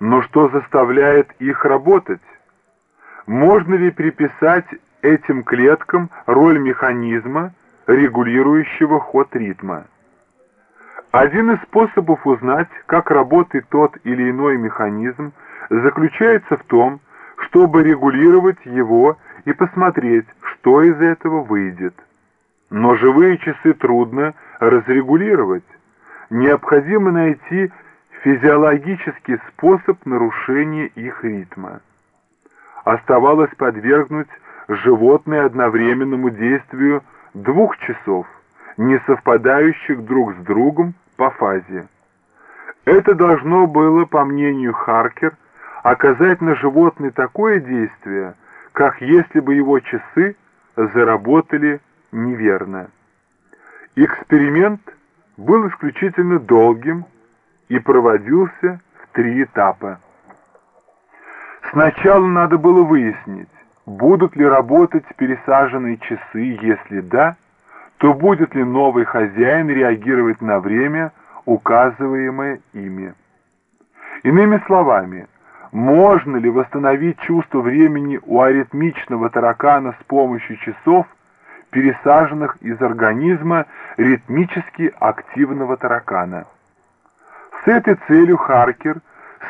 Но что заставляет их работать? Можно ли приписать этим клеткам роль механизма, регулирующего ход ритма? Один из способов узнать, как работает тот или иной механизм, заключается в том, чтобы регулировать его и посмотреть, что из этого выйдет. Но живые часы трудно разрегулировать. Необходимо найти физиологический способ нарушения их ритма. Оставалось подвергнуть животное одновременному действию двух часов, не совпадающих друг с другом по фазе. Это должно было, по мнению Харкер, оказать на животное такое действие, как если бы его часы заработали неверно. Эксперимент был исключительно долгим и проводился в три этапа. Сначала надо было выяснить, будут ли работать пересаженные часы, если да, то будет ли новый хозяин реагировать на время, указываемое ими. Иными словами, можно ли восстановить чувство времени у аритмичного таракана с помощью часов, пересаженных из организма ритмически активного таракана? С этой целью Харкер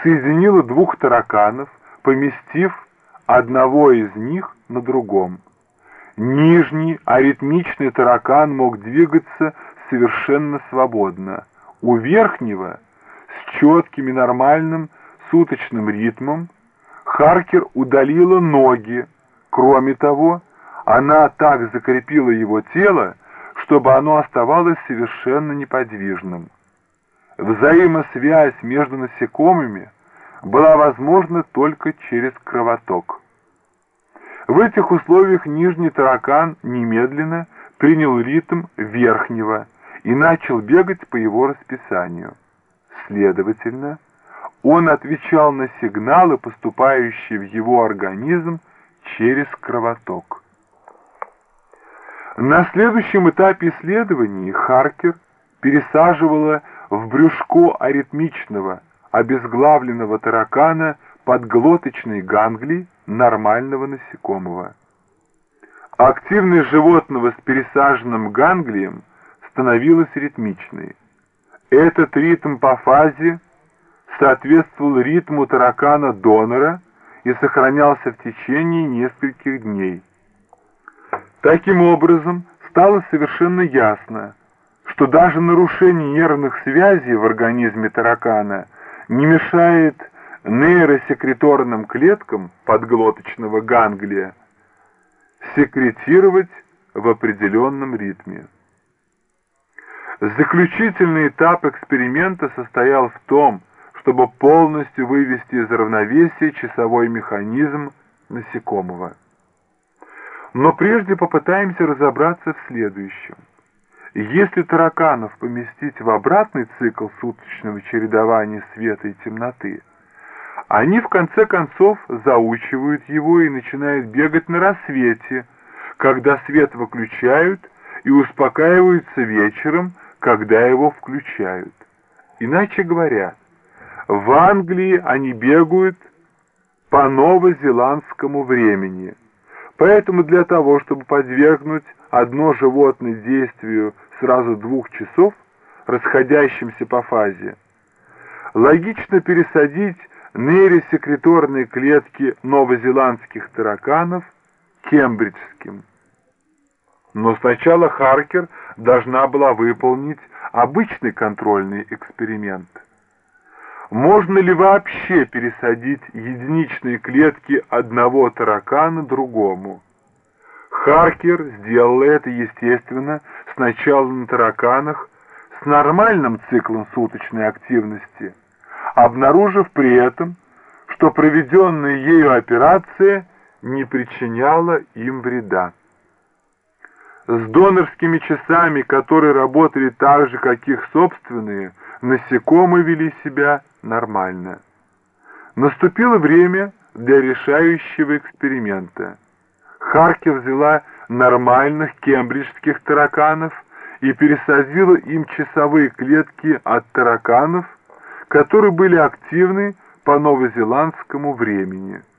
соединила двух тараканов, поместив одного из них на другом. Нижний аритмичный таракан мог двигаться совершенно свободно. У верхнего с четким и нормальным суточным ритмом Харкер удалила ноги. Кроме того, она так закрепила его тело, чтобы оно оставалось совершенно неподвижным. Взаимосвязь между насекомыми была возможна только через кровоток. В этих условиях нижний таракан немедленно принял ритм верхнего и начал бегать по его расписанию. Следовательно, он отвечал на сигналы, поступающие в его организм через кровоток. На следующем этапе исследований Харкер пересаживала в брюшко аритмичного, обезглавленного таракана подглоточной ганглии нормального насекомого. Активность животного с пересаженным ганглием становилась ритмичной. Этот ритм по фазе соответствовал ритму таракана-донора и сохранялся в течение нескольких дней. Таким образом, стало совершенно ясно, что даже нарушение нервных связей в организме таракана не мешает нейросекреторным клеткам подглоточного ганглия секретировать в определенном ритме. Заключительный этап эксперимента состоял в том, чтобы полностью вывести из равновесия часовой механизм насекомого. Но прежде попытаемся разобраться в следующем. Если тараканов поместить в обратный цикл суточного чередования света и темноты, они в конце концов заучивают его и начинают бегать на рассвете, когда свет выключают, и успокаиваются вечером, когда его включают. Иначе говоря, в Англии они бегают по новозеландскому времени. Поэтому для того, чтобы подвергнуть одно животное действию сразу двух часов, расходящимся по фазе, логично пересадить нейросекреторные клетки новозеландских тараканов кембриджским. Но сначала Харкер должна была выполнить обычный контрольный эксперимент. Можно ли вообще пересадить единичные клетки одного таракана другому? Харкер сделал это, естественно, сначала на тараканах с нормальным циклом суточной активности, обнаружив при этом, что проведенная ею операция не причиняла им вреда. С донорскими часами, которые работали так же, как их собственные, насекомые вели себя нормально. Наступило время для решающего эксперимента. Харки взяла нормальных кембриджских тараканов и пересадила им часовые клетки от тараканов, которые были активны по новозеландскому времени –